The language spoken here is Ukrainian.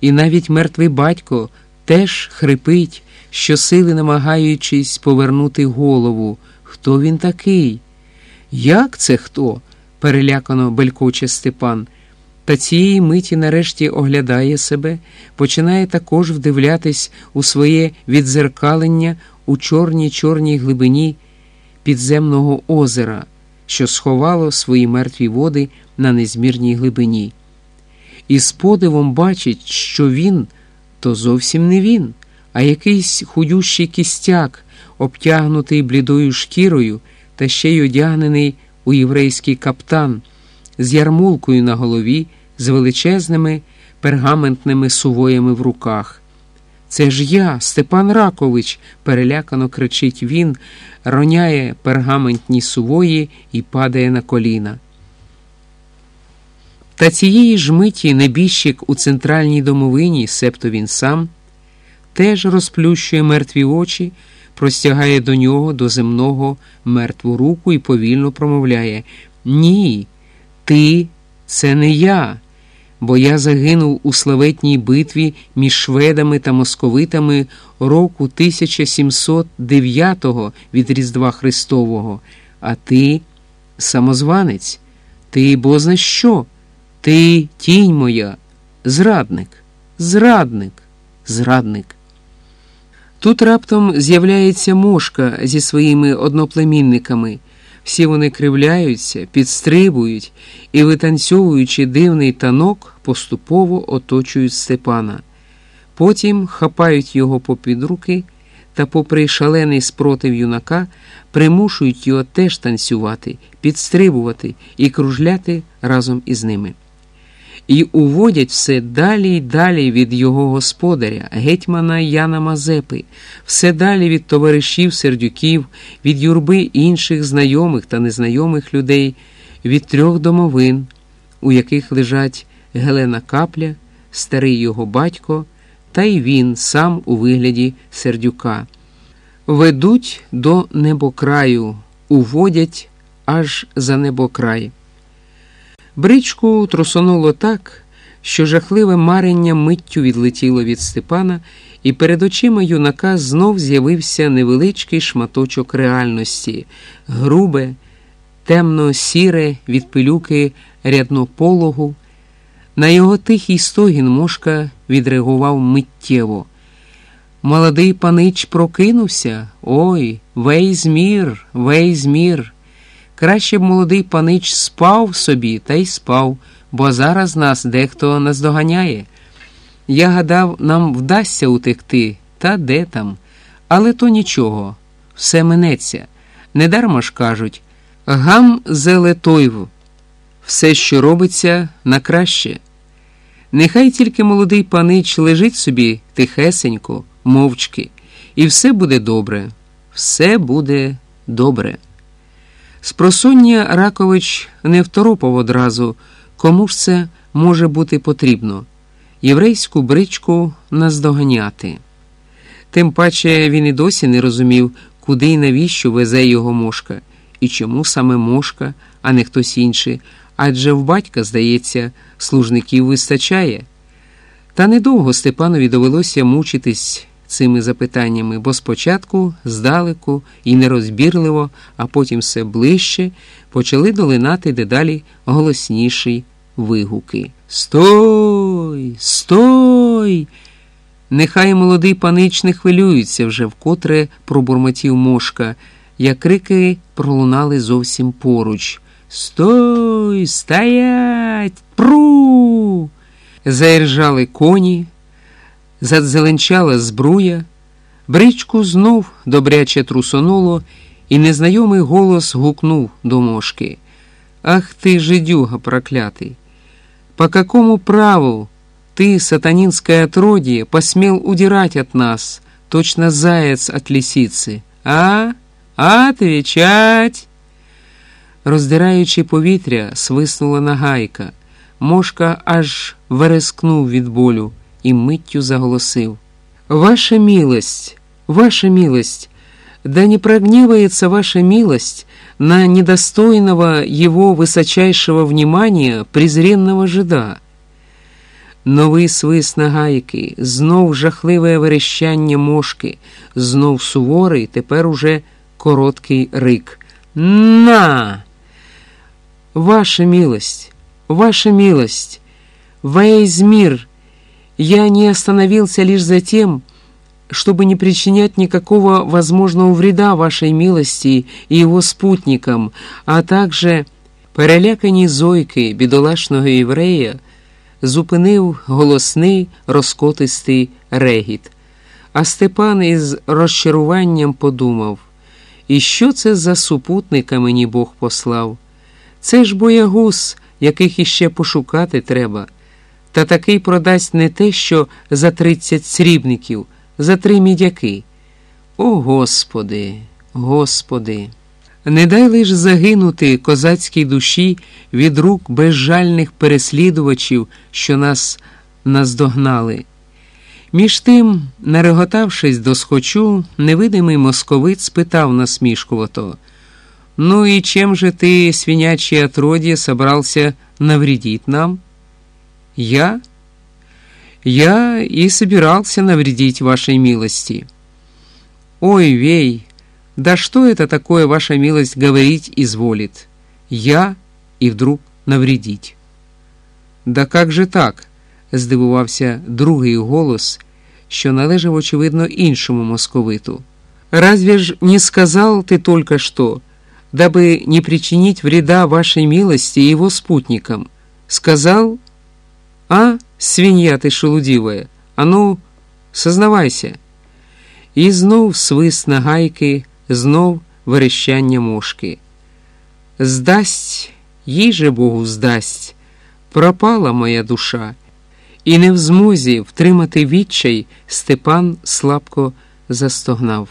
і навіть мертвий батько теж хрипить, щосили намагаючись повернути голову. Хто він такий? Як це хто? перелякано белькоче Степан. Та цієї миті нарешті оглядає себе, починає також вдивлятись у своє відзеркалення у чорній чорній глибині підземного озера, що сховало свої мертві води на незмірній глибині. І з подивом бачить, що він то зовсім не він, а якийсь худющий кістяк, обтягнутий блідою шкірою та ще й одягнений у єврейський каптан, з ярмулкою на голові, з величезними пергаментними сувоями в руках. Це ж я, Степан Ракович, перелякано кричить він, роняє пергаментні сувої і падає на коліна. Та цієї ж миті небіжчик у центральній домовині, септо він сам, теж розплющує мертві очі, простягає до нього до земного мертву руку і повільно промовляє Ні, ти це не я, бо я загинув у славетній битві між шведами та московитами року 1709 від Різдва Христового, а ти самозванець, ти бозна що? Ти тінь моя, зрадник, зрадник, зрадник. Тут раптом з'являється мошка зі своїми одноплемінниками. Всі вони кривляються, підстрибують і, витанцьовуючи дивний танок, поступово оточують Степана. Потім хапають його попід руки та, попри шалений спротив юнака, примушують його теж танцювати, підстрибувати і кружляти разом із ними і уводять все далі й далі від його господаря, гетьмана Яна Мазепи, все далі від товаришів сердюків, від юрби інших знайомих та незнайомих людей, від трьох домовин, у яких лежать Гелена Капля, старий його батько, та й він сам у вигляді сердюка. Ведуть до небокраю, уводять аж за небокрай. Бричку трусонуло так, що жахливе марення миттю відлетіло від Степана, і перед очима юнака знов з'явився невеличкий шматочок реальності, грубе, темно сіре від пилюки ряднопологу. На його тихий стогін мошка відреагував миттєво. Молодий панич прокинувся. Ой, вейзмір, мір, вейсь мір. Краще б молодий панич спав собі та й спав, бо зараз нас дехто наздоганяє. Я гадав, нам вдасться утекти, та де там. Але то нічого, все минеться. Недарма ж кажуть гам зелетойв, все, що робиться, на краще. Нехай тільки молодий панич лежить собі тихесенько, мовчки, і все буде добре, все буде добре. Спросоння Ракович не второпав одразу, кому ж це може бути потрібно єврейську бричку наздоганяти. Тим паче він і досі не розумів, куди і навіщо везе його мошка, і чому саме мошка, а не хтось інший, адже в батька, здається, служників вистачає. Та недовго Степанові довелося мучитись цими запитаннями, бо спочатку, здалеку і нерозбірливо, а потім все ближче, почали долинати дедалі голосніші вигуки. Стой, стой! Нехай молодий панич не хвилюється вже вкотре пробурмотів мошка, як крики пролунали зовсім поруч. Стой, стоять, пру! Заіржали коні задзеленчала збруя, бричку знов добряче трусонуло, і незнайомий голос гукнув до мошки. Ах ты, жидюга проклятый! По какому праву ты, сатанинское отродье, посмел удирать от нас, точно заяц от лисицы? А? Отвечать! Роздираючи повітря, свиснула нагайка. Мошка аж верескнув від болю і миттю заголосив «Ваша милость, ваша милость, да не прогневается ваша милость на недостойного его высочайшего внимания презренного жида». Новий свист нагайки, знов жахливе верещання мошки, знов суворий, тепер уже короткий рик. На! Ваша милость, ваша милость, весь мир, я не остановился лишь за тем, чтобы не причинять никакого возможного вреда вашей милости и его спутникам, а также перелякані зойки бідолашного єврея зупинив голосний розкотистий регіт. А Степан із розчаруванням подумав, і що це за супутника мені Бог послав? Це ж боягуз, яких іще пошукати треба. Та такий продасть не те, що за тридцять срібників, за три мідяки. О Господи, Господи! Не дай лиш загинути козацькій душі від рук безжальних переслідувачів, що нас наздогнали. Між тим, нареготавшись до схочу, невидимий московит спитав насмішкувато «Ну и чем же ты, свинячье отродье, собрался навредить нам?» «Я?» «Я и собирался навредить вашей милости». «Ой, Вей, да что это такое ваша милость говорить изволит? Я и вдруг навредить?» «Да как же так?» – здивувався другий голос, що належав, очевидно, іншому московиту. «Разве ж не сказал ты только что?» дабы не причинить вреда вашей милости и его спутникам. Сказал, а, свинья ты шелудивая, а ну, сознавайся. І знов свист нагайки, знов верещання мошки. Здасть, їй же Богу здасть, пропала моя душа, і не в змозі втримати відчай Степан слабко застогнав.